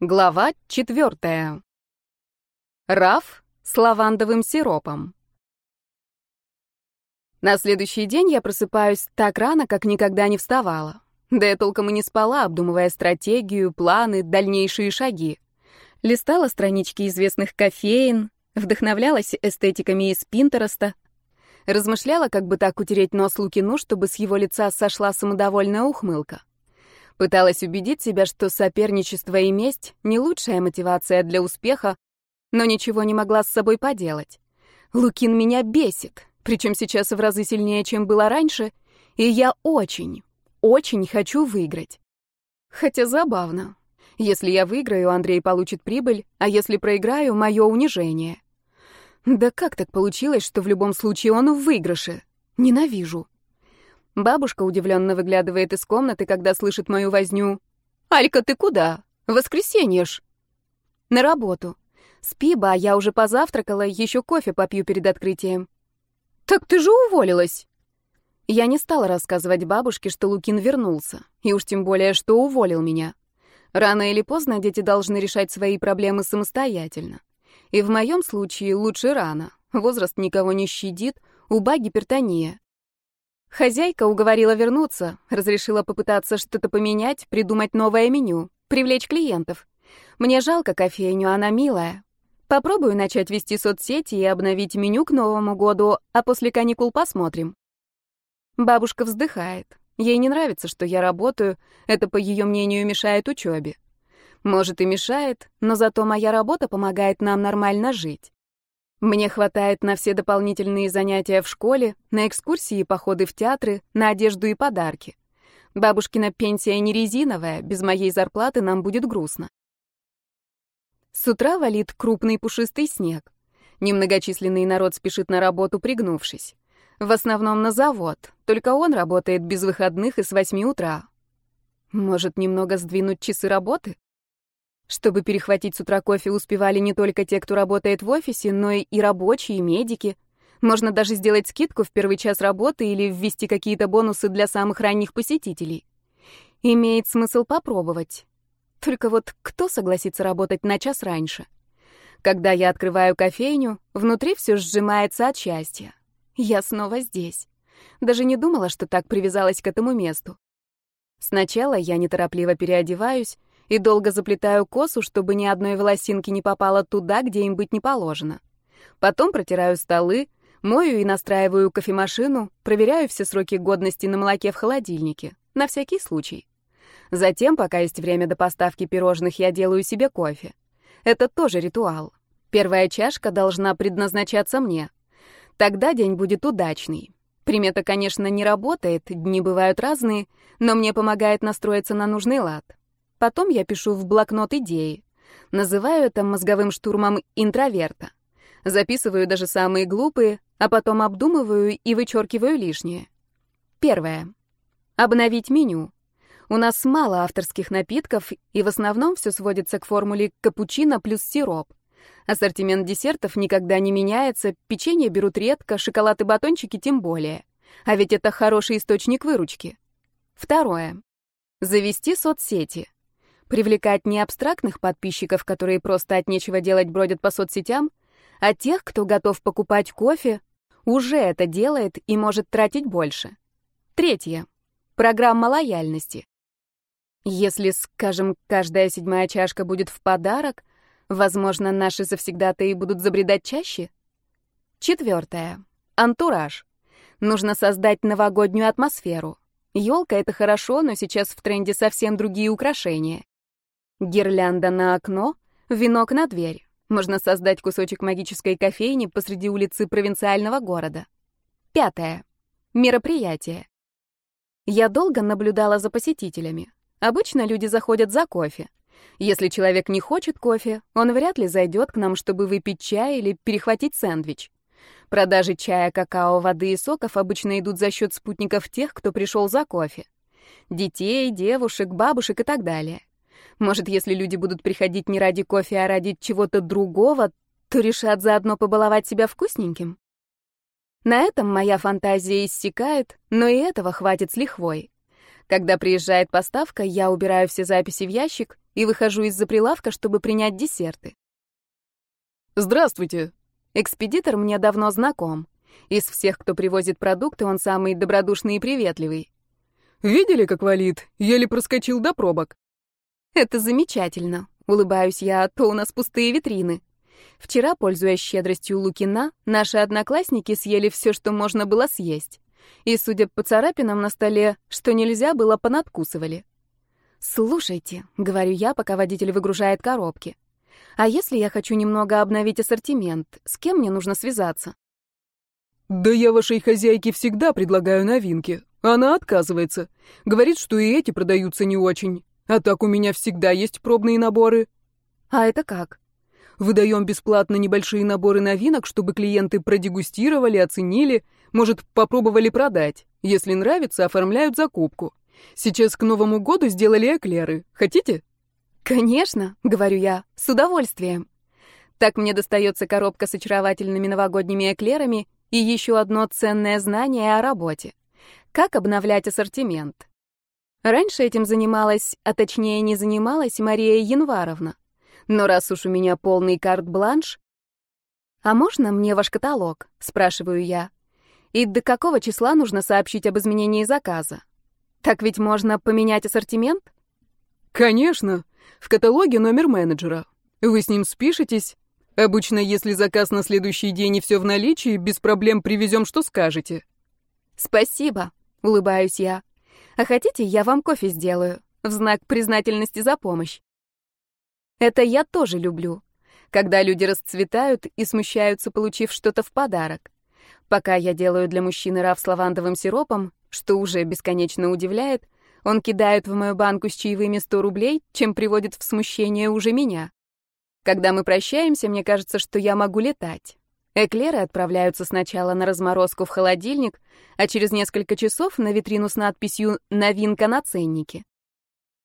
Глава четвертая. Раф с лавандовым сиропом. На следующий день я просыпаюсь так рано, как никогда не вставала. Да я толком и не спала, обдумывая стратегию, планы, дальнейшие шаги. Листала странички известных кофеин, вдохновлялась эстетиками из Пинтереста, размышляла, как бы так утереть нос Лукину, чтобы с его лица сошла самодовольная ухмылка. Пыталась убедить себя, что соперничество и месть — не лучшая мотивация для успеха, но ничего не могла с собой поделать. Лукин меня бесит, причем сейчас в разы сильнее, чем было раньше, и я очень, очень хочу выиграть. Хотя забавно. Если я выиграю, Андрей получит прибыль, а если проиграю — мое унижение. Да как так получилось, что в любом случае он в выигрыше? Ненавижу. Бабушка удивленно выглядывает из комнаты, когда слышит мою возню. «Алька, ты куда? Воскресенье ж!» «На работу. Спи, ба, я уже позавтракала, еще кофе попью перед открытием». «Так ты же уволилась!» Я не стала рассказывать бабушке, что Лукин вернулся, и уж тем более, что уволил меня. Рано или поздно дети должны решать свои проблемы самостоятельно. И в моем случае лучше рано. Возраст никого не щадит, у ба гипертония. Хозяйка уговорила вернуться, разрешила попытаться что-то поменять, придумать новое меню, привлечь клиентов. Мне жалко кофейню, она милая. Попробую начать вести соцсети и обновить меню к Новому году, а после каникул посмотрим. Бабушка вздыхает. Ей не нравится, что я работаю, это, по ее мнению, мешает учебе. Может и мешает, но зато моя работа помогает нам нормально жить. Мне хватает на все дополнительные занятия в школе, на экскурсии и походы в театры, на одежду и подарки. Бабушкина пенсия не резиновая, без моей зарплаты нам будет грустно. С утра валит крупный пушистый снег. Немногочисленный народ спешит на работу, пригнувшись. В основном на завод, только он работает без выходных и с восьми утра. Может, немного сдвинуть часы работы? Чтобы перехватить с утра кофе, успевали не только те, кто работает в офисе, но и рабочие, и медики. Можно даже сделать скидку в первый час работы или ввести какие-то бонусы для самых ранних посетителей. Имеет смысл попробовать. Только вот кто согласится работать на час раньше? Когда я открываю кофейню, внутри все сжимается от счастья. Я снова здесь. Даже не думала, что так привязалась к этому месту. Сначала я неторопливо переодеваюсь, и долго заплетаю косу, чтобы ни одной волосинки не попало туда, где им быть не положено. Потом протираю столы, мою и настраиваю кофемашину, проверяю все сроки годности на молоке в холодильнике, на всякий случай. Затем, пока есть время до поставки пирожных, я делаю себе кофе. Это тоже ритуал. Первая чашка должна предназначаться мне. Тогда день будет удачный. Примета, конечно, не работает, дни бывают разные, но мне помогает настроиться на нужный лад. Потом я пишу в блокнот идеи. Называю это мозговым штурмом интроверта. Записываю даже самые глупые, а потом обдумываю и вычеркиваю лишнее. Первое. Обновить меню. У нас мало авторских напитков, и в основном все сводится к формуле капучино плюс сироп. Ассортимент десертов никогда не меняется, печенье берут редко, шоколад и батончики тем более. А ведь это хороший источник выручки. Второе. Завести соцсети. Привлекать не абстрактных подписчиков, которые просто от нечего делать бродят по соцсетям, а тех, кто готов покупать кофе, уже это делает и может тратить больше. Третье. Программа лояльности. Если, скажем, каждая седьмая чашка будет в подарок, возможно, наши завсегдатаи будут забредать чаще. Четвертое. Антураж. Нужно создать новогоднюю атмосферу. Елка — это хорошо, но сейчас в тренде совсем другие украшения. Гирлянда на окно, венок на дверь. Можно создать кусочек магической кофейни посреди улицы провинциального города. Пятое. Мероприятие. Я долго наблюдала за посетителями. Обычно люди заходят за кофе. Если человек не хочет кофе, он вряд ли зайдет к нам, чтобы выпить чай или перехватить сэндвич. Продажи чая, какао, воды и соков обычно идут за счет спутников тех, кто пришел за кофе. Детей, девушек, бабушек и так далее. Может, если люди будут приходить не ради кофе, а ради чего-то другого, то решат заодно побаловать себя вкусненьким? На этом моя фантазия иссякает, но и этого хватит с лихвой. Когда приезжает поставка, я убираю все записи в ящик и выхожу из-за прилавка, чтобы принять десерты. «Здравствуйте!» Экспедитор мне давно знаком. Из всех, кто привозит продукты, он самый добродушный и приветливый. «Видели, как валит? Еле проскочил до пробок». «Это замечательно», — улыбаюсь я, а то у нас пустые витрины. Вчера, пользуясь щедростью Лукина, наши одноклассники съели все, что можно было съесть. И, судя по царапинам на столе, что нельзя было, понадкусывали. «Слушайте», — говорю я, пока водитель выгружает коробки. «А если я хочу немного обновить ассортимент, с кем мне нужно связаться?» «Да я вашей хозяйке всегда предлагаю новинки. Она отказывается. Говорит, что и эти продаются не очень. А так у меня всегда есть пробные наборы». «А это как?» Выдаем бесплатно небольшие наборы новинок, чтобы клиенты продегустировали, оценили, может, попробовали продать. Если нравится, оформляют закупку. Сейчас к Новому году сделали эклеры. Хотите? Конечно, говорю я, с удовольствием. Так мне достается коробка с очаровательными новогодними эклерами и еще одно ценное знание о работе. Как обновлять ассортимент? Раньше этим занималась, а точнее не занималась Мария Январовна. Но раз уж у меня полный карт-бланш... «А можно мне ваш каталог?» — спрашиваю я. «И до какого числа нужно сообщить об изменении заказа? Так ведь можно поменять ассортимент?» «Конечно. В каталоге номер менеджера. Вы с ним спишетесь. Обычно, если заказ на следующий день и все в наличии, без проблем привезем, что скажете». «Спасибо», — улыбаюсь я. «А хотите, я вам кофе сделаю, в знак признательности за помощь?» Это я тоже люблю. Когда люди расцветают и смущаются, получив что-то в подарок. Пока я делаю для мужчины раф с лавандовым сиропом, что уже бесконечно удивляет, он кидает в мою банку с чаевыми 100 рублей, чем приводит в смущение уже меня. Когда мы прощаемся, мне кажется, что я могу летать. Эклеры отправляются сначала на разморозку в холодильник, а через несколько часов на витрину с надписью «Новинка на ценнике».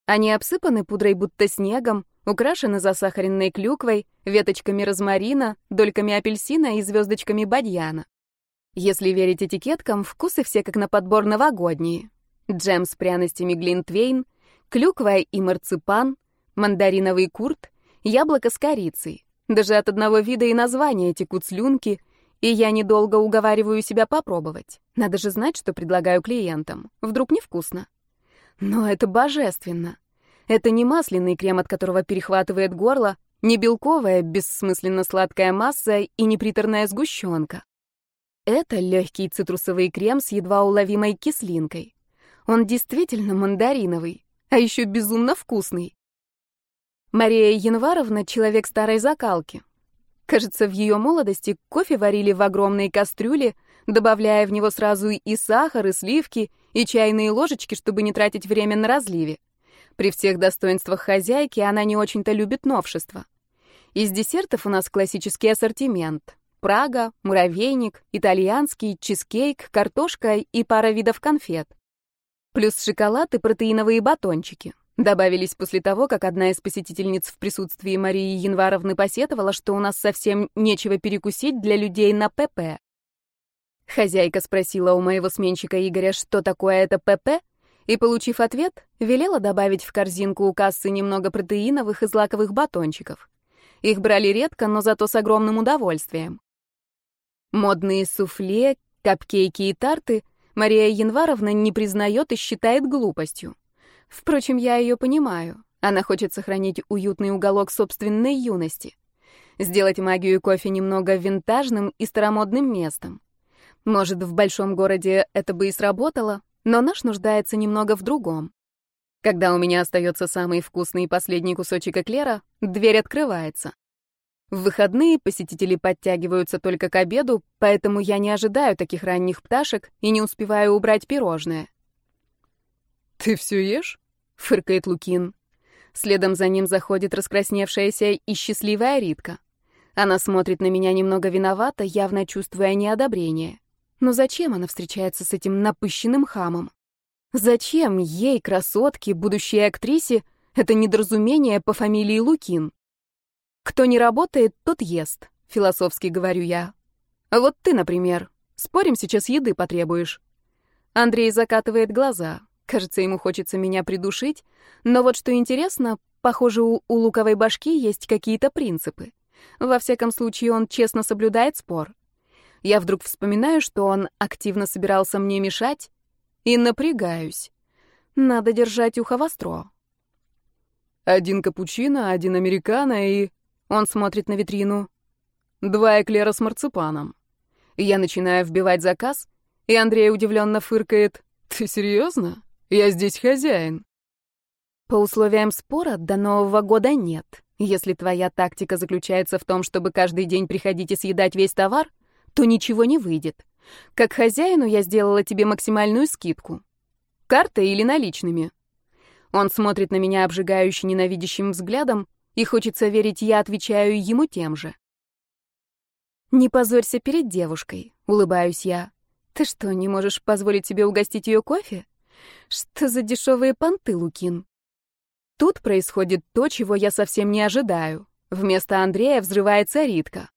Они обсыпаны пудрой будто снегом, украшены засахаренной клюквой, веточками розмарина, дольками апельсина и звездочками бадьяна. Если верить этикеткам, вкусы все как на подбор новогодние. Джем с пряностями глинтвейн, клюква и марципан, мандариновый курт, яблоко с корицей. Даже от одного вида и названия текут слюнки, и я недолго уговариваю себя попробовать. Надо же знать, что предлагаю клиентам. Вдруг невкусно. Но это божественно. Это не масляный крем, от которого перехватывает горло, не белковая, бессмысленно сладкая масса и не приторная сгущенка. Это легкий цитрусовый крем с едва уловимой кислинкой. Он действительно мандариновый, а еще безумно вкусный. Мария Январовна — человек старой закалки. Кажется, в ее молодости кофе варили в огромной кастрюле, добавляя в него сразу и сахар, и сливки, и чайные ложечки, чтобы не тратить время на разливе. При всех достоинствах хозяйки она не очень-то любит новшества. Из десертов у нас классический ассортимент. Прага, муравейник, итальянский, чизкейк, картошка и пара видов конфет. Плюс шоколад и протеиновые батончики. Добавились после того, как одна из посетительниц в присутствии Марии Январовны посетовала, что у нас совсем нечего перекусить для людей на ПП. Хозяйка спросила у моего сменщика Игоря, что такое это ПП, и, получив ответ, велела добавить в корзинку у кассы немного протеиновых и злаковых батончиков. Их брали редко, но зато с огромным удовольствием. Модные суфле, капкейки и тарты Мария Январовна не признает и считает глупостью. Впрочем, я ее понимаю. Она хочет сохранить уютный уголок собственной юности. Сделать магию кофе немного винтажным и старомодным местом. Может, в большом городе это бы и сработало, но наш нуждается немного в другом. Когда у меня остается самый вкусный и последний кусочек эклера, дверь открывается. В выходные посетители подтягиваются только к обеду, поэтому я не ожидаю таких ранних пташек и не успеваю убрать пирожное. «Ты все ешь?» — фыркает Лукин. Следом за ним заходит раскрасневшаяся и счастливая Ритка. Она смотрит на меня немного виновато, явно чувствуя неодобрение. Но зачем она встречается с этим напыщенным хамом? Зачем ей, красотке, будущей актрисе, это недоразумение по фамилии Лукин? Кто не работает, тот ест, философски говорю я. Вот ты, например. Спорим, сейчас еды потребуешь. Андрей закатывает глаза. Кажется, ему хочется меня придушить. Но вот что интересно, похоже, у, у луковой башки есть какие-то принципы. Во всяком случае, он честно соблюдает спор. Я вдруг вспоминаю, что он активно собирался мне мешать, и напрягаюсь. Надо держать ухо востро. Один капучино, один американо и... Он смотрит на витрину. Два эклера с марципаном. Я начинаю вбивать заказ, и Андрей удивленно фыркает. «Ты серьезно? Я здесь хозяин». По условиям спора до Нового года нет. Если твоя тактика заключается в том, чтобы каждый день приходить и съедать весь товар, то ничего не выйдет. Как хозяину я сделала тебе максимальную скидку. Картой или наличными. Он смотрит на меня обжигающе ненавидящим взглядом, и хочется верить, я отвечаю ему тем же. «Не позорься перед девушкой», — улыбаюсь я. «Ты что, не можешь позволить себе угостить ее кофе? Что за дешевые понты, Лукин?» Тут происходит то, чего я совсем не ожидаю. Вместо Андрея взрывается Ритка.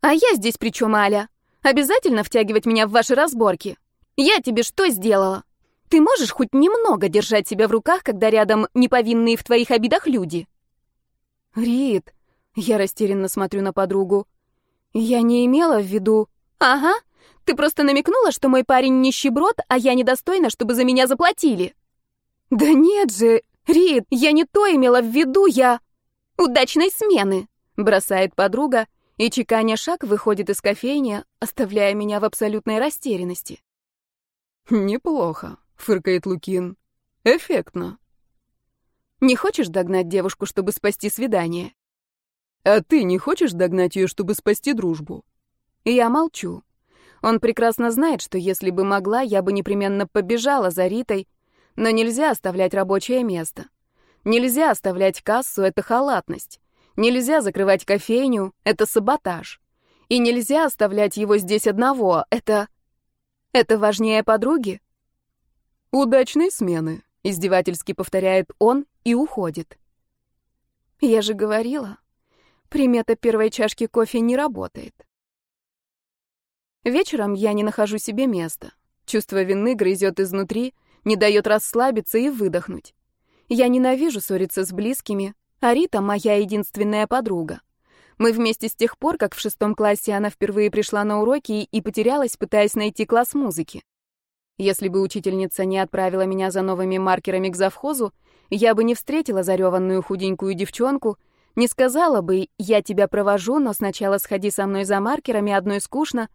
«А я здесь при чем, Аля? Обязательно втягивать меня в ваши разборки? Я тебе что сделала? Ты можешь хоть немного держать себя в руках, когда рядом неповинные в твоих обидах люди?» «Рит», — я растерянно смотрю на подругу, — «я не имела в виду...» «Ага, ты просто намекнула, что мой парень нищеброд, а я недостойна, чтобы за меня заплатили». «Да нет же, Рит, я не то имела в виду, я...» «Удачной смены», — бросает подруга, и, чеканя шаг, выходит из кофейни, оставляя меня в абсолютной растерянности. «Неплохо», — фыркает Лукин. «Эффектно». «Не хочешь догнать девушку, чтобы спасти свидание?» «А ты не хочешь догнать ее, чтобы спасти дружбу?» Я молчу. Он прекрасно знает, что если бы могла, я бы непременно побежала за Ритой, но нельзя оставлять рабочее место. Нельзя оставлять кассу — это халатность. Нельзя закрывать кофейню — это саботаж. И нельзя оставлять его здесь одного — это... Это важнее подруги? «Удачной смены», — издевательски повторяет он и уходит. Я же говорила, примета первой чашки кофе не работает. Вечером я не нахожу себе места. Чувство вины грызет изнутри — не дает расслабиться и выдохнуть. Я ненавижу ссориться с близкими, а Рита — моя единственная подруга. Мы вместе с тех пор, как в шестом классе она впервые пришла на уроки и потерялась, пытаясь найти класс музыки. Если бы учительница не отправила меня за новыми маркерами к завхозу, я бы не встретила зареванную худенькую девчонку, не сказала бы «я тебя провожу, но сначала сходи со мной за маркерами, одной скучно»,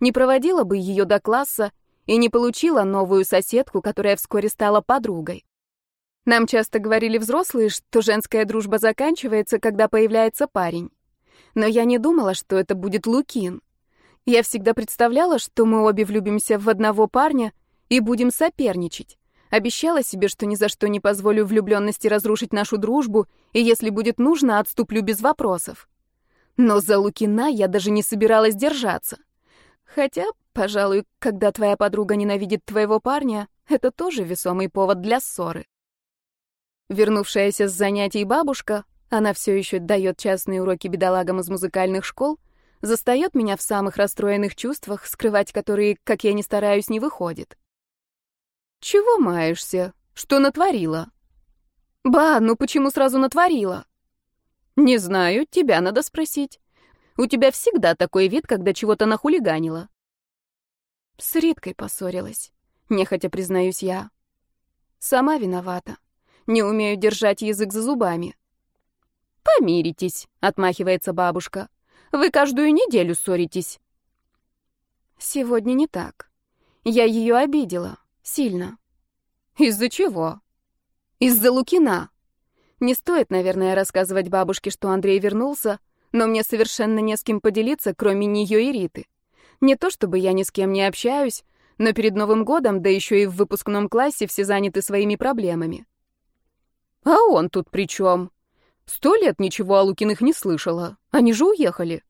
не проводила бы ее до класса и не получила новую соседку, которая вскоре стала подругой. Нам часто говорили взрослые, что женская дружба заканчивается, когда появляется парень. Но я не думала, что это будет Лукин. Я всегда представляла, что мы обе влюбимся в одного парня и будем соперничать. Обещала себе, что ни за что не позволю влюбленности разрушить нашу дружбу, и если будет нужно, отступлю без вопросов. Но за Лукина я даже не собиралась держаться. Хотя, пожалуй, когда твоя подруга ненавидит твоего парня, это тоже весомый повод для ссоры. Вернувшаяся с занятий бабушка, она все еще дает частные уроки бедолагам из музыкальных школ, застает меня в самых расстроенных чувствах, скрывать которые, как я ни стараюсь, не выходит. «Чего маешься? Что натворила?» «Ба, ну почему сразу натворила?» «Не знаю, тебя надо спросить. У тебя всегда такой вид, когда чего-то нахулиганила. С Риткой поссорилась, нехотя признаюсь я. Сама виновата. Не умею держать язык за зубами. Помиритесь, отмахивается бабушка. Вы каждую неделю ссоритесь. Сегодня не так. Я ее обидела. Сильно. Из-за чего? Из-за Лукина. Не стоит, наверное, рассказывать бабушке, что Андрей вернулся, но мне совершенно не с кем поделиться, кроме нее и Риты. Не то чтобы я ни с кем не общаюсь, но перед Новым годом, да еще и в выпускном классе все заняты своими проблемами. А он тут при чем? Сто лет ничего о Лукиных не слышала. Они же уехали.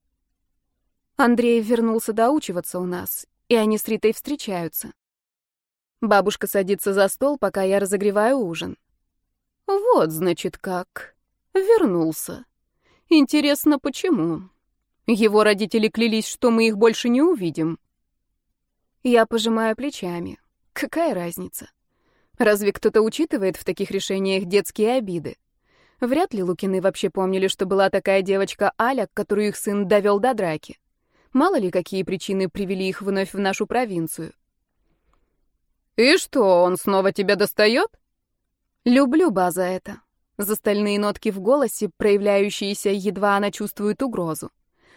Андрей вернулся доучиваться у нас, и они с Ритой встречаются. Бабушка садится за стол, пока я разогреваю ужин. Вот, значит, как. Вернулся. Интересно, почему? Его родители клялись, что мы их больше не увидим. Я пожимаю плечами. Какая разница? Разве кто-то учитывает в таких решениях детские обиды? Вряд ли Лукины вообще помнили, что была такая девочка Аля, которую их сын довел до драки. Мало ли, какие причины привели их вновь в нашу провинцию. «И что, он снова тебя достает?» «Люблю база это». За стальные нотки в голосе, проявляющиеся, едва она чувствует угрозу.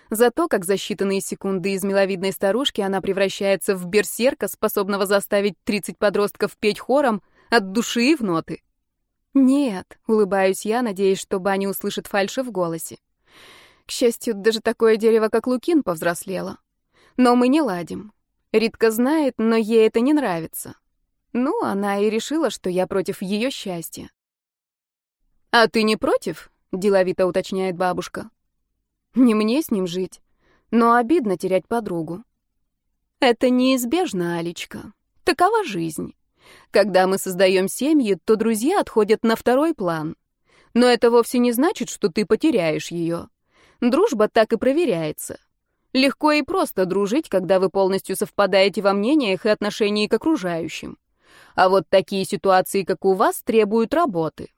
За то, как за считанные секунды из миловидной старушки она превращается в берсерка, способного заставить 30 подростков петь хором от души и в ноты. «Нет», — улыбаюсь я, надеясь, что Баня услышит фальши в голосе. К счастью, даже такое дерево, как Лукин, повзрослело. Но мы не ладим. Ритка знает, но ей это не нравится. Ну, она и решила, что я против ее счастья. «А ты не против?» — деловито уточняет бабушка. «Не мне с ним жить, но обидно терять подругу». «Это неизбежно, Алечка. Такова жизнь». Когда мы создаем семьи, то друзья отходят на второй план. Но это вовсе не значит, что ты потеряешь ее. Дружба так и проверяется. Легко и просто дружить, когда вы полностью совпадаете во мнениях и отношении к окружающим. А вот такие ситуации, как у вас, требуют работы.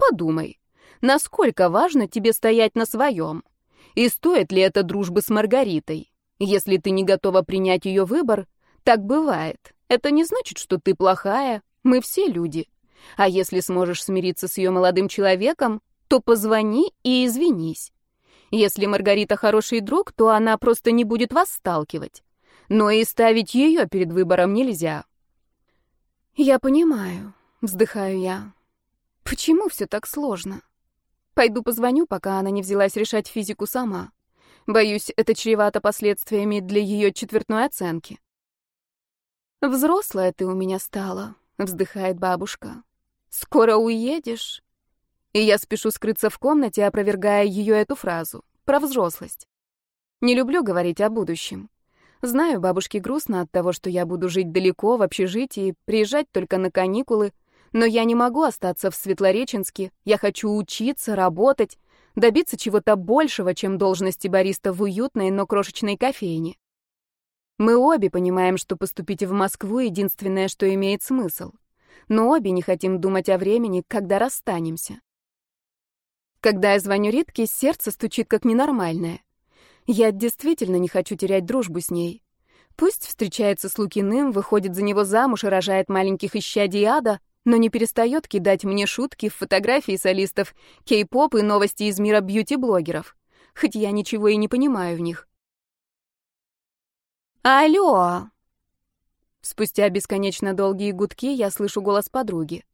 Подумай, насколько важно тебе стоять на своем? И стоит ли это дружбы с Маргаритой? Если ты не готова принять ее выбор, так бывает. Это не значит, что ты плохая. Мы все люди. А если сможешь смириться с ее молодым человеком, то позвони и извинись. Если Маргарита хороший друг, то она просто не будет вас сталкивать. Но и ставить ее перед выбором нельзя. Я понимаю, вздыхаю я. Почему все так сложно? Пойду позвоню, пока она не взялась решать физику сама. Боюсь, это чревато последствиями для ее четвертной оценки. «Взрослая ты у меня стала», — вздыхает бабушка. «Скоро уедешь?» И я спешу скрыться в комнате, опровергая ее эту фразу про взрослость. Не люблю говорить о будущем. Знаю, бабушке грустно от того, что я буду жить далеко, в общежитии, приезжать только на каникулы, но я не могу остаться в Светлореченске. Я хочу учиться, работать, добиться чего-то большего, чем должности бариста в уютной, но крошечной кофейне. Мы обе понимаем, что поступить в Москву — единственное, что имеет смысл. Но обе не хотим думать о времени, когда расстанемся. Когда я звоню Ритке, сердце стучит как ненормальное. Я действительно не хочу терять дружбу с ней. Пусть встречается с Лукиным, выходит за него замуж и рожает маленьких исчадий ада, но не перестает кидать мне шутки, фотографии солистов, кей-поп и новости из мира бьюти-блогеров. Хоть я ничего и не понимаю в них. «Алло!» Спустя бесконечно долгие гудки я слышу голос подруги.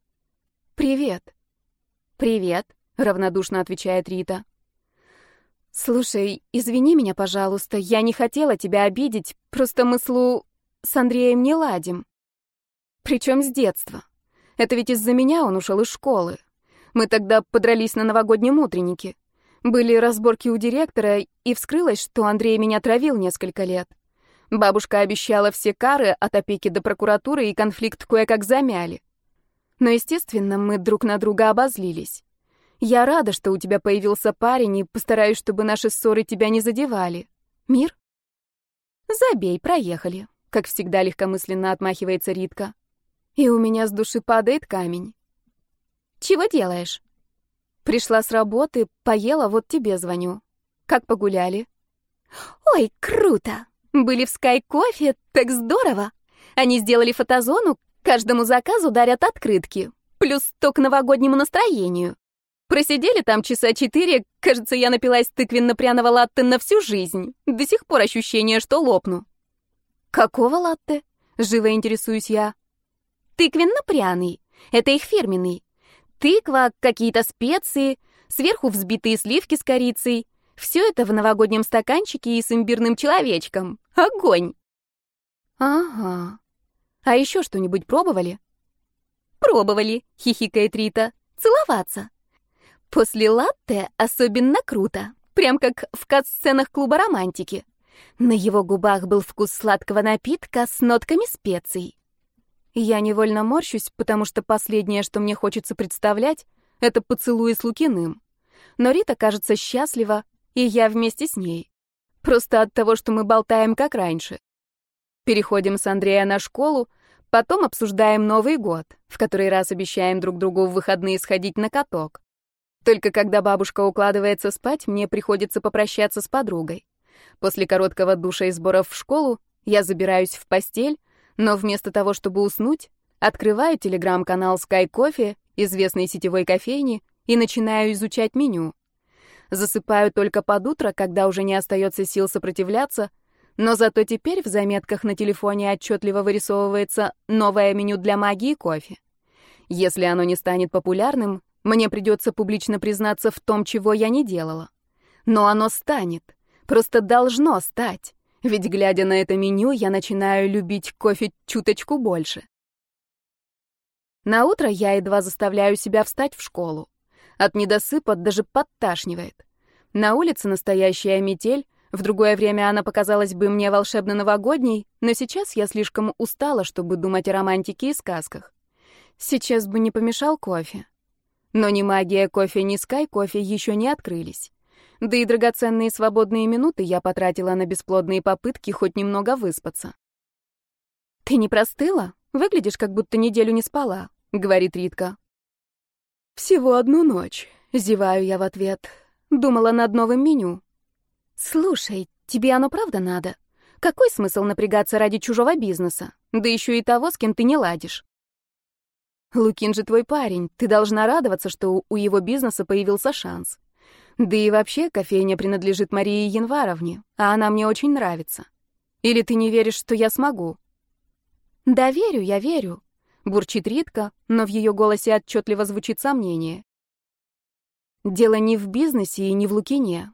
«Привет». «Привет», — равнодушно отвечает Рита. «Слушай, извини меня, пожалуйста, я не хотела тебя обидеть, просто мы с Лу... с Андреем не ладим. Причем с детства. Это ведь из-за меня он ушел из школы. Мы тогда подрались на новогоднем утреннике. Были разборки у директора, и вскрылось, что Андрей меня травил несколько лет. Бабушка обещала все кары от опеки до прокуратуры, и конфликт кое-как замяли. Но, естественно, мы друг на друга обозлились. Я рада, что у тебя появился парень, и постараюсь, чтобы наши ссоры тебя не задевали. Мир? Забей, проехали. Как всегда легкомысленно отмахивается Ритка. И у меня с души падает камень. Чего делаешь? Пришла с работы, поела, вот тебе звоню. Как погуляли? Ой, круто! Были в Sky Кофе, так здорово. Они сделали фотозону, каждому заказу дарят открытки. Плюс сто к новогоднему настроению. Просидели там часа четыре, кажется, я напилась тыквенно-пряного латте на всю жизнь. До сих пор ощущение, что лопну. Какого латте? Живо интересуюсь я. Тыквенно-пряный. Это их фирменный. Тыква, какие-то специи, сверху взбитые сливки с корицей, все это в новогоднем стаканчике и с имбирным человечком. Огонь! Ага. А еще что-нибудь пробовали? Пробовали, хихикает Рита. Целоваться. После латте особенно круто. Прям как в кат-сценах клуба романтики. На его губах был вкус сладкого напитка с нотками специй. Я невольно морщусь, потому что последнее, что мне хочется представлять, это поцелуи с Лукиным. Но Рита кажется счастлива, и я вместе с ней. Просто от того, что мы болтаем как раньше. Переходим с Андрея на школу, потом обсуждаем Новый год, в который раз обещаем друг другу в выходные сходить на каток. Только когда бабушка укладывается спать, мне приходится попрощаться с подругой. После короткого душа и сборов в школу я забираюсь в постель, но вместо того, чтобы уснуть, открываю телеграм-канал Sky Coffee, известной сетевой кофейни, и начинаю изучать меню. Засыпаю только под утро, когда уже не остается сил сопротивляться, но зато теперь в заметках на телефоне отчетливо вырисовывается новое меню для магии кофе. Если оно не станет популярным, мне придется публично признаться в том, чего я не делала. Но оно станет. Просто должно стать. Ведь, глядя на это меню, я начинаю любить кофе чуточку больше. На утро я едва заставляю себя встать в школу. От недосыпа даже подташнивает. На улице настоящая метель, в другое время она показалась бы мне волшебно-новогодней, но сейчас я слишком устала, чтобы думать о романтике и сказках. Сейчас бы не помешал кофе. Но ни магия кофе, ни скай кофе еще не открылись. Да и драгоценные свободные минуты я потратила на бесплодные попытки хоть немного выспаться. «Ты не простыла? Выглядишь, как будто неделю не спала», — говорит Ритка. «Всего одну ночь», — зеваю я в ответ. Думала над новым меню. «Слушай, тебе оно правда надо? Какой смысл напрягаться ради чужого бизнеса? Да еще и того, с кем ты не ладишь». Лукин же твой парень. Ты должна радоваться, что у его бизнеса появился шанс. Да и вообще кофейня принадлежит Марии Январовне, а она мне очень нравится. Или ты не веришь, что я смогу? Да верю, я верю. Бурчит Ритка, но в ее голосе отчетливо звучит сомнение. Дело не в бизнесе и не в Лукине.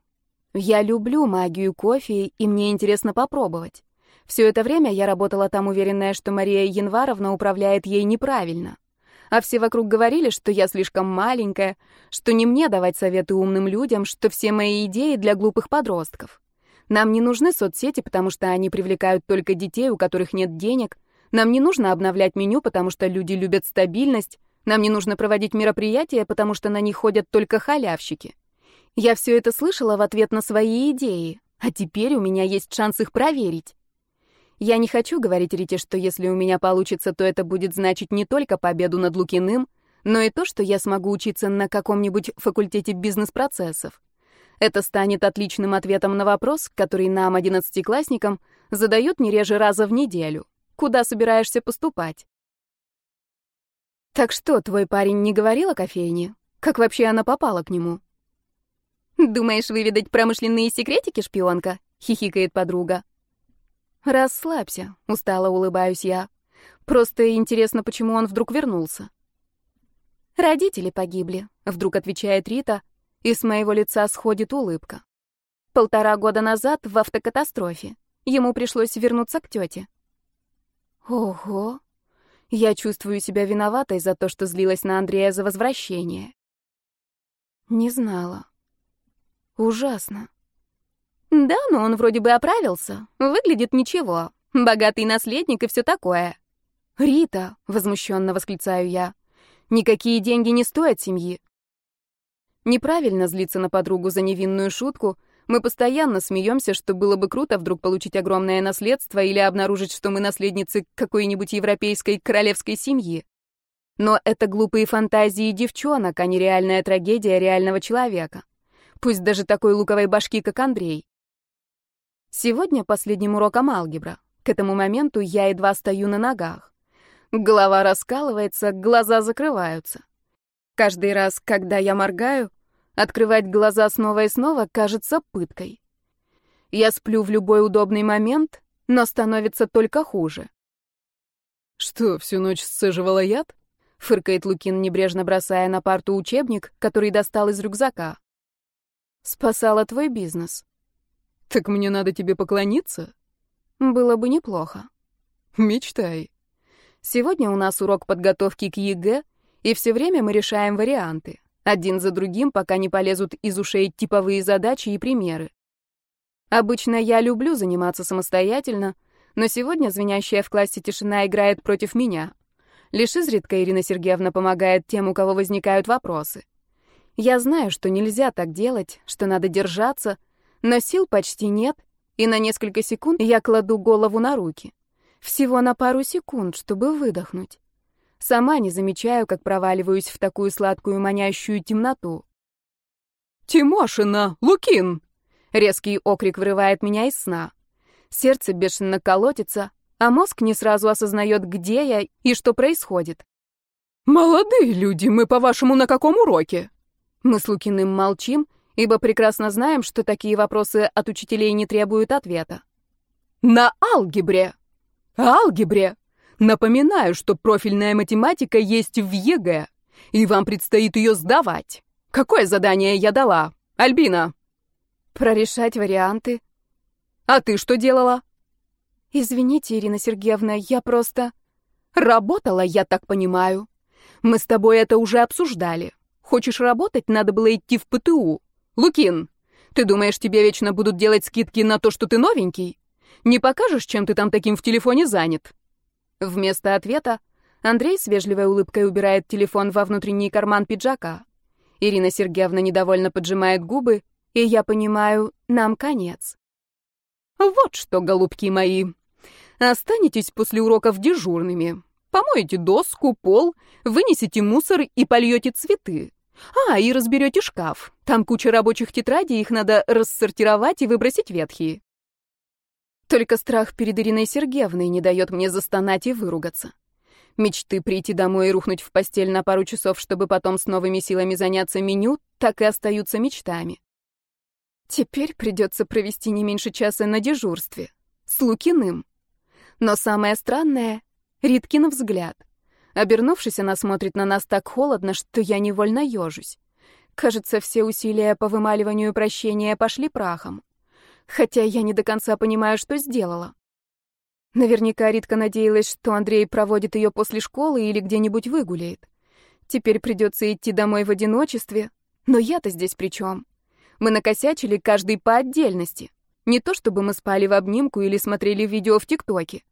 Я люблю магию кофе, и мне интересно попробовать. Все это время я работала там, уверенная, что Мария Январовна управляет ей неправильно а все вокруг говорили, что я слишком маленькая, что не мне давать советы умным людям, что все мои идеи для глупых подростков. Нам не нужны соцсети, потому что они привлекают только детей, у которых нет денег. Нам не нужно обновлять меню, потому что люди любят стабильность. Нам не нужно проводить мероприятия, потому что на них ходят только халявщики. Я все это слышала в ответ на свои идеи, а теперь у меня есть шанс их проверить. Я не хочу говорить Рите, что если у меня получится, то это будет значить не только победу над Лукиным, но и то, что я смогу учиться на каком-нибудь факультете бизнес-процессов. Это станет отличным ответом на вопрос, который нам, одиннадцатиклассникам, задают не реже раза в неделю. Куда собираешься поступать? Так что, твой парень не говорил о кофейне? Как вообще она попала к нему? Думаешь выведать промышленные секретики, шпионка? Хихикает подруга. «Расслабься», — устало улыбаюсь я. «Просто интересно, почему он вдруг вернулся». «Родители погибли», — вдруг отвечает Рита, и с моего лица сходит улыбка. Полтора года назад в автокатастрофе. Ему пришлось вернуться к тете. Ого. Я чувствую себя виноватой за то, что злилась на Андрея за возвращение. Не знала. Ужасно. Да, но он вроде бы оправился. Выглядит ничего. Богатый наследник и все такое. Рита, возмущенно восклицаю я. Никакие деньги не стоят семьи. Неправильно злиться на подругу за невинную шутку. Мы постоянно смеемся, что было бы круто вдруг получить огромное наследство или обнаружить, что мы наследницы какой-нибудь европейской королевской семьи. Но это глупые фантазии девчонок, а не реальная трагедия реального человека. Пусть даже такой луковой башки, как Андрей. Сегодня последним уроком алгебра. К этому моменту я едва стою на ногах. Голова раскалывается, глаза закрываются. Каждый раз, когда я моргаю, открывать глаза снова и снова кажется пыткой. Я сплю в любой удобный момент, но становится только хуже. «Что, всю ночь сцеживала яд?» — фыркает Лукин, небрежно бросая на парту учебник, который достал из рюкзака. «Спасала твой бизнес», так мне надо тебе поклониться? Было бы неплохо. Мечтай. Сегодня у нас урок подготовки к ЕГЭ, и все время мы решаем варианты, один за другим, пока не полезут из ушей типовые задачи и примеры. Обычно я люблю заниматься самостоятельно, но сегодня звенящая в классе тишина играет против меня. Лишь изредка Ирина Сергеевна помогает тем, у кого возникают вопросы. Я знаю, что нельзя так делать, что надо держаться — но сил почти нет, и на несколько секунд я кладу голову на руки. Всего на пару секунд, чтобы выдохнуть. Сама не замечаю, как проваливаюсь в такую сладкую манящую темноту. «Тимошина! Лукин!» Резкий окрик вырывает меня из сна. Сердце бешено колотится, а мозг не сразу осознает, где я и что происходит. «Молодые люди, мы, по-вашему, на каком уроке?» Мы с Лукиным молчим, ибо прекрасно знаем, что такие вопросы от учителей не требуют ответа. «На алгебре!» «Алгебре!» Напоминаю, что профильная математика есть в ЕГЭ, и вам предстоит ее сдавать. Какое задание я дала? Альбина?» «Прорешать варианты». «А ты что делала?» «Извините, Ирина Сергеевна, я просто...» «Работала, я так понимаю. Мы с тобой это уже обсуждали. Хочешь работать, надо было идти в ПТУ. Лукин, ты думаешь, тебе вечно будут делать скидки на то, что ты новенький? Не покажешь, чем ты там таким в телефоне занят?» Вместо ответа Андрей с вежливой улыбкой убирает телефон во внутренний карман пиджака. Ирина Сергеевна недовольно поджимает губы, и я понимаю, нам конец. Вот что, голубки мои, останетесь после уроков дежурными. Помоете доску, пол, вынесете мусор и польете цветы. А, и разберете шкаф. Там куча рабочих тетрадей, их надо рассортировать и выбросить ветхие. Только страх перед Ириной Сергеевной не дает мне застонать и выругаться. Мечты прийти домой и рухнуть в постель на пару часов, чтобы потом с новыми силами заняться меню, так и остаются мечтами. Теперь придется провести не меньше часа на дежурстве. С Лукиным. Но самое странное — Риткин взгляд. Обернувшись, она смотрит на нас так холодно, что я невольно ежусь. Кажется, все усилия по вымаливанию прощения пошли прахом. Хотя я не до конца понимаю, что сделала. Наверняка Ритка надеялась, что Андрей проводит ее после школы или где-нибудь выгуляет. Теперь придется идти домой в одиночестве. Но я-то здесь при чем? Мы накосячили каждый по отдельности. Не то чтобы мы спали в обнимку или смотрели видео в ТикТоке.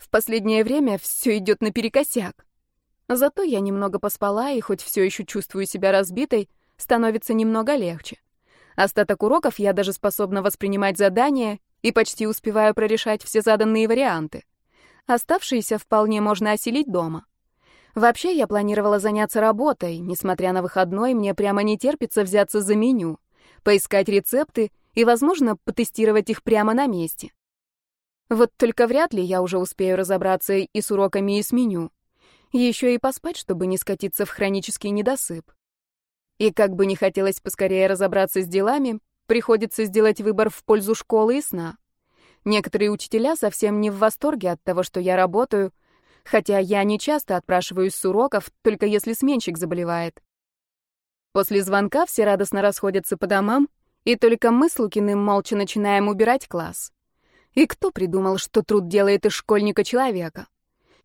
В последнее время все идет наперекосяк. Зато я немного поспала, и хоть все еще чувствую себя разбитой, становится немного легче. Остаток уроков я даже способна воспринимать задания и почти успеваю прорешать все заданные варианты. Оставшиеся вполне можно осилить дома. Вообще, я планировала заняться работой. Несмотря на выходной, мне прямо не терпится взяться за меню поискать рецепты и, возможно, потестировать их прямо на месте. Вот только вряд ли я уже успею разобраться и с уроками, и с меню. Еще и поспать, чтобы не скатиться в хронический недосып. И как бы не хотелось поскорее разобраться с делами, приходится сделать выбор в пользу школы и сна. Некоторые учителя совсем не в восторге от того, что я работаю, хотя я не часто отпрашиваюсь с уроков, только если сменщик заболевает. После звонка все радостно расходятся по домам, и только мы с Лукиным молча начинаем убирать класс. И кто придумал, что труд делает из школьника человека?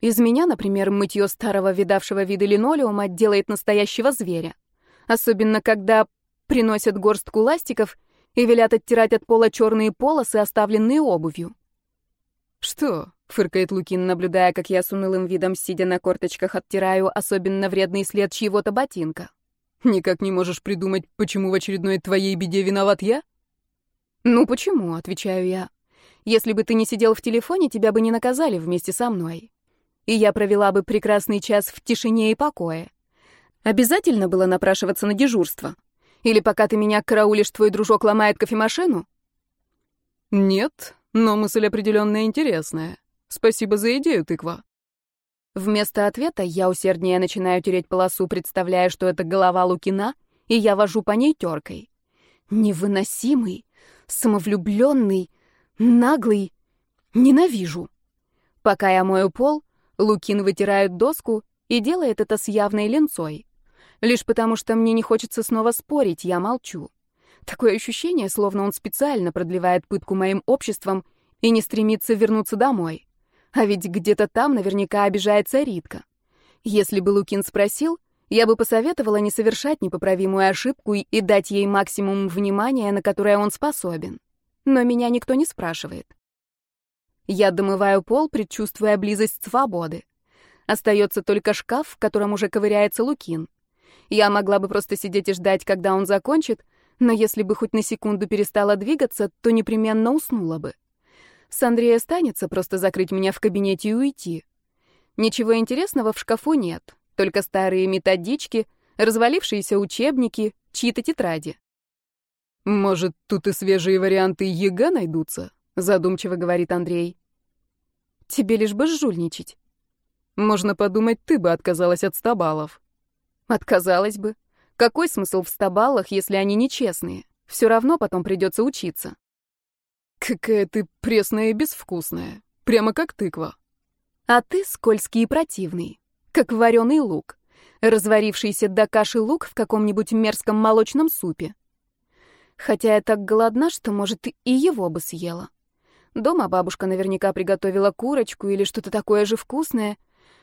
Из меня, например, мытье старого видавшего вида линолеума делает настоящего зверя. Особенно, когда приносят горстку ластиков и велят оттирать от пола черные полосы, оставленные обувью. «Что?» — фыркает Лукин, наблюдая, как я с унылым видом, сидя на корточках, оттираю особенно вредный след чьего-то ботинка. Никак не можешь придумать, почему в очередной твоей беде виноват я? Ну почему, отвечаю я. Если бы ты не сидел в телефоне, тебя бы не наказали вместе со мной. И я провела бы прекрасный час в тишине и покое. Обязательно было напрашиваться на дежурство? Или пока ты меня караулишь, твой дружок ломает кофемашину? Нет, но мысль определенно интересная. Спасибо за идею, тыква. Вместо ответа я усерднее начинаю тереть полосу, представляя, что это голова Лукина, и я вожу по ней теркой. Невыносимый, самовлюбленный, наглый. Ненавижу. Пока я мою пол, Лукин вытирает доску и делает это с явной ленцой. Лишь потому, что мне не хочется снова спорить, я молчу. Такое ощущение, словно он специально продлевает пытку моим обществом и не стремится вернуться домой. А ведь где-то там наверняка обижается Ритка. Если бы Лукин спросил, я бы посоветовала не совершать непоправимую ошибку и дать ей максимум внимания, на которое он способен. Но меня никто не спрашивает. Я домываю пол, предчувствуя близость свободы. Остается только шкаф, в котором уже ковыряется Лукин. Я могла бы просто сидеть и ждать, когда он закончит, но если бы хоть на секунду перестала двигаться, то непременно уснула бы. С Андрея станется просто закрыть меня в кабинете и уйти. Ничего интересного в шкафу нет, только старые методички, развалившиеся учебники, чьи-то тетради. Может, тут и свежие варианты ЕГЭ найдутся? Задумчиво говорит Андрей. Тебе лишь бы жульничать. Можно подумать, ты бы отказалась от стабалов. Отказалась бы. Какой смысл в стабалах, если они нечестные? Все равно потом придется учиться. Какая ты пресная и безвкусная. Прямо как тыква. А ты скользкий и противный, как вареный лук, разварившийся до каши лук в каком-нибудь мерзком молочном супе. Хотя я так голодна, что, может, и его бы съела. Дома бабушка наверняка приготовила курочку или что-то такое же вкусное.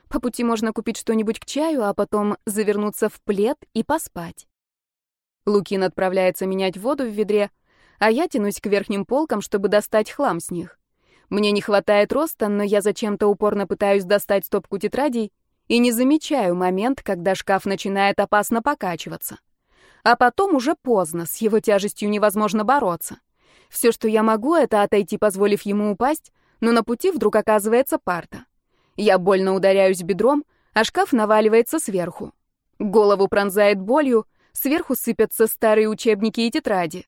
По пути можно купить что-нибудь к чаю, а потом завернуться в плед и поспать. Лукин отправляется менять воду в ведре, а я тянусь к верхним полкам, чтобы достать хлам с них. Мне не хватает роста, но я зачем-то упорно пытаюсь достать стопку тетрадей и не замечаю момент, когда шкаф начинает опасно покачиваться. А потом уже поздно, с его тяжестью невозможно бороться. Все, что я могу, это отойти, позволив ему упасть, но на пути вдруг оказывается парта. Я больно ударяюсь бедром, а шкаф наваливается сверху. Голову пронзает болью, сверху сыпятся старые учебники и тетради.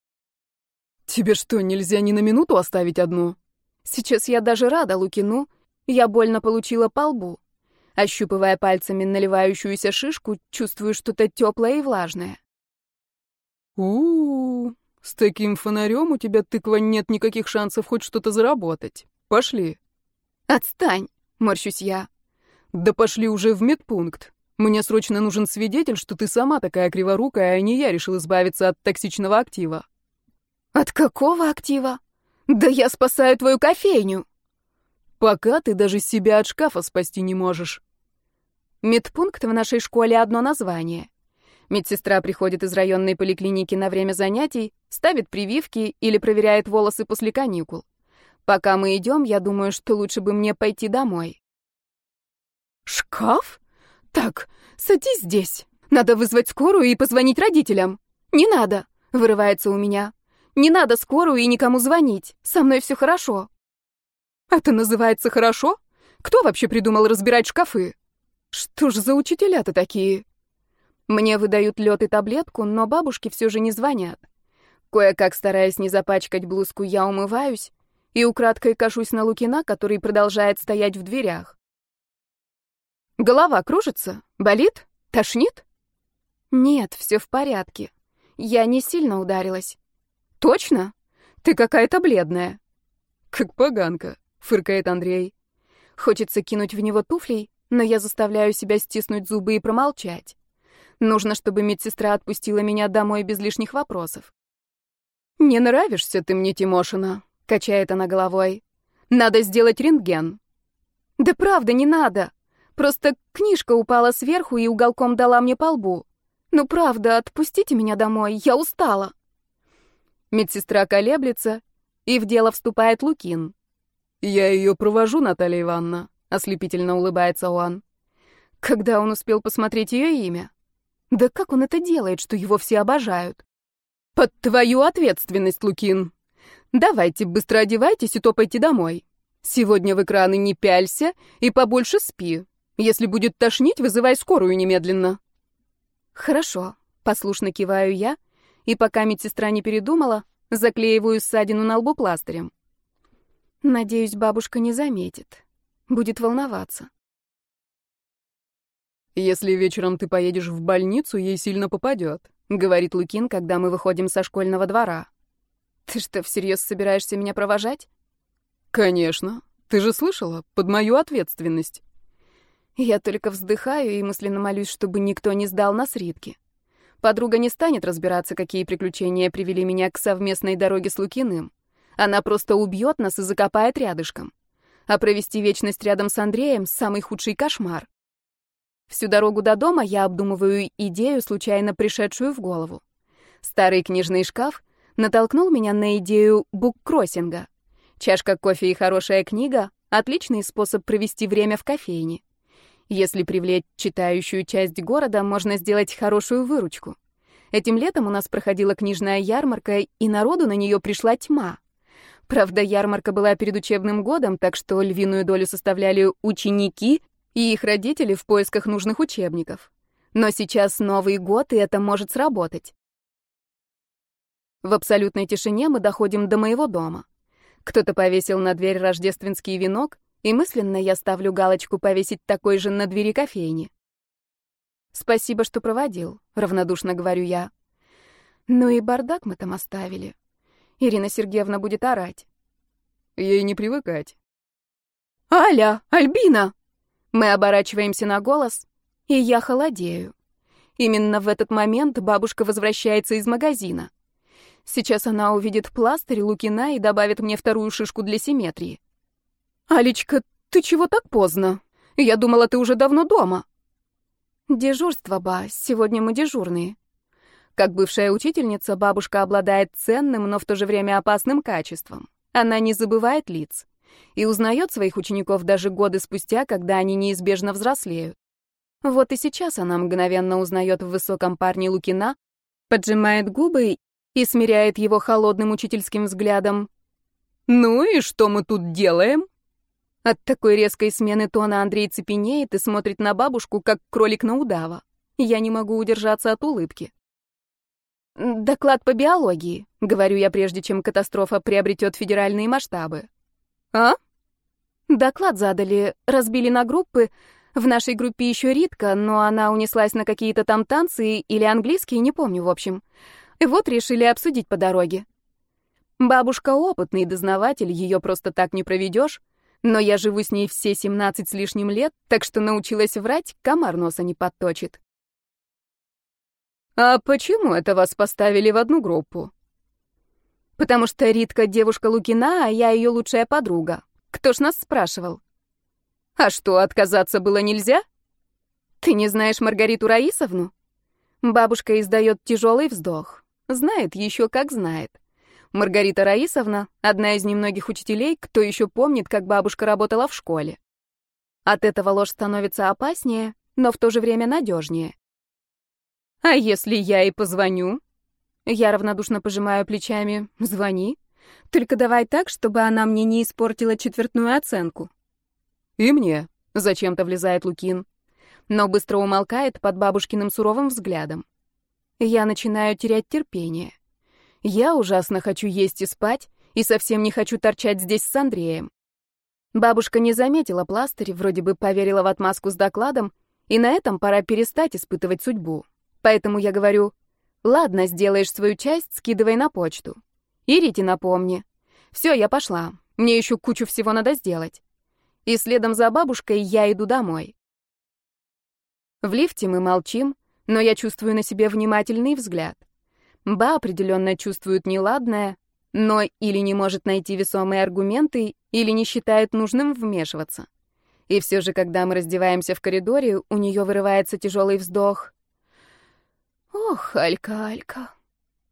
«Тебе что, нельзя ни на минуту оставить одну?» Сейчас я даже рада Лукину, я больно получила по лбу. Ощупывая пальцами наливающуюся шишку, чувствую что-то теплое и влажное. У, -у, -у с таким фонарем у тебя, тыква, нет никаких шансов хоть что-то заработать. Пошли. Отстань, морщусь я. Да пошли уже в медпункт. Мне срочно нужен свидетель, что ты сама такая криворукая, а не я решил избавиться от токсичного актива. От какого актива? Да я спасаю твою кофейню. Пока ты даже себя от шкафа спасти не можешь. Медпункт в нашей школе одно название. Медсестра приходит из районной поликлиники на время занятий, ставит прививки или проверяет волосы после каникул. Пока мы идем, я думаю, что лучше бы мне пойти домой. Шкаф? Так, садись здесь. Надо вызвать скорую и позвонить родителям. Не надо, вырывается у меня. Не надо скорую и никому звонить. Со мной все хорошо. Это называется хорошо? Кто вообще придумал разбирать шкафы? Что ж за учителя-то такие? Мне выдают лед и таблетку, но бабушки все же не звонят. Кое-как, стараясь не запачкать блузку, я умываюсь и украдкой кашусь на Лукина, который продолжает стоять в дверях. Голова кружится? Болит? Тошнит? Нет, все в порядке. Я не сильно ударилась. Точно? Ты какая-то бледная. Как поганка, фыркает Андрей. Хочется кинуть в него туфлей, но я заставляю себя стиснуть зубы и промолчать. Нужно, чтобы медсестра отпустила меня домой без лишних вопросов. «Не нравишься ты мне, Тимошина», — качает она головой. «Надо сделать рентген». «Да правда, не надо. Просто книжка упала сверху и уголком дала мне по лбу. Ну правда, отпустите меня домой, я устала». Медсестра колеблется, и в дело вступает Лукин. «Я ее провожу, Наталья Ивановна», — ослепительно улыбается он. Когда он успел посмотреть ее имя? Да как он это делает, что его все обожают? Под твою ответственность, Лукин. Давайте быстро одевайтесь и топайте домой. Сегодня в экраны не пялься и побольше спи. Если будет тошнить, вызывай скорую немедленно. Хорошо, послушно киваю я, и пока медсестра не передумала, заклеиваю ссадину на лбу пластырем. Надеюсь, бабушка не заметит. Будет волноваться. «Если вечером ты поедешь в больницу, ей сильно попадет», — говорит Лукин, когда мы выходим со школьного двора. «Ты что, всерьез собираешься меня провожать?» «Конечно. Ты же слышала? Под мою ответственность». Я только вздыхаю и мысленно молюсь, чтобы никто не сдал нас Ритке. Подруга не станет разбираться, какие приключения привели меня к совместной дороге с Лукиным. Она просто убьет нас и закопает рядышком. А провести вечность рядом с Андреем — самый худший кошмар. Всю дорогу до дома я обдумываю идею, случайно пришедшую в голову. Старый книжный шкаф натолкнул меня на идею буккроссинга. Чашка кофе и хорошая книга — отличный способ провести время в кофейне. Если привлечь читающую часть города, можно сделать хорошую выручку. Этим летом у нас проходила книжная ярмарка, и народу на нее пришла тьма. Правда, ярмарка была перед учебным годом, так что львиную долю составляли ученики и их родители в поисках нужных учебников. Но сейчас Новый год, и это может сработать. В абсолютной тишине мы доходим до моего дома. Кто-то повесил на дверь рождественский венок, и мысленно я ставлю галочку повесить такой же на двери кофейни. «Спасибо, что проводил», — равнодушно говорю я. «Ну и бардак мы там оставили. Ирина Сергеевна будет орать». «Ей не привыкать». «Аля! Альбина!» Мы оборачиваемся на голос, и я холодею. Именно в этот момент бабушка возвращается из магазина. Сейчас она увидит пластырь Лукина и добавит мне вторую шишку для симметрии. «Алечка, ты чего так поздно? Я думала, ты уже давно дома». «Дежурство, ба, сегодня мы дежурные». Как бывшая учительница, бабушка обладает ценным, но в то же время опасным качеством. Она не забывает лиц и узнает своих учеников даже годы спустя, когда они неизбежно взрослеют. Вот и сейчас она мгновенно узнает в высоком парне Лукина, поджимает губы и смиряет его холодным учительским взглядом. «Ну и что мы тут делаем?» От такой резкой смены тона Андрей цепенеет и смотрит на бабушку, как кролик на удава. Я не могу удержаться от улыбки. «Доклад по биологии», — говорю я, прежде чем катастрофа приобретет федеральные масштабы. «А?» Доклад задали, разбили на группы. В нашей группе еще Ритка, но она унеслась на какие-то там танцы или английский, не помню, в общем. И вот решили обсудить по дороге. Бабушка опытный дознаватель, ее просто так не проведешь. Но я живу с ней все 17 с лишним лет, так что научилась врать, комар носа не подточит. «А почему это вас поставили в одну группу?» «Потому что Ритка девушка Лукина, а я ее лучшая подруга. Кто ж нас спрашивал?» «А что, отказаться было нельзя?» «Ты не знаешь Маргариту Раисовну?» Бабушка издает тяжелый вздох. Знает еще как знает. Маргарита Раисовна — одна из немногих учителей, кто еще помнит, как бабушка работала в школе. От этого ложь становится опаснее, но в то же время надежнее. «А если я и позвоню?» Я равнодушно пожимаю плечами. «Звони. Только давай так, чтобы она мне не испортила четвертную оценку». «И мне», — зачем-то влезает Лукин, но быстро умолкает под бабушкиным суровым взглядом. Я начинаю терять терпение. Я ужасно хочу есть и спать, и совсем не хочу торчать здесь с Андреем. Бабушка не заметила пластырь, вроде бы поверила в отмазку с докладом, и на этом пора перестать испытывать судьбу. Поэтому я говорю, ладно, сделаешь свою часть, скидывай на почту. И Рите напомни. Все, я пошла. Мне еще кучу всего надо сделать. И следом за бабушкой я иду домой. В лифте мы молчим, но я чувствую на себе внимательный взгляд. Ба определенно чувствует неладное, но или не может найти весомые аргументы, или не считает нужным вмешиваться. И все же, когда мы раздеваемся в коридоре, у нее вырывается тяжелый вздох. «Ох, Алька, Алька!»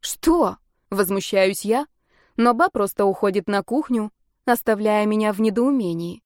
«Что?» — возмущаюсь я, но Ба просто уходит на кухню, оставляя меня в недоумении.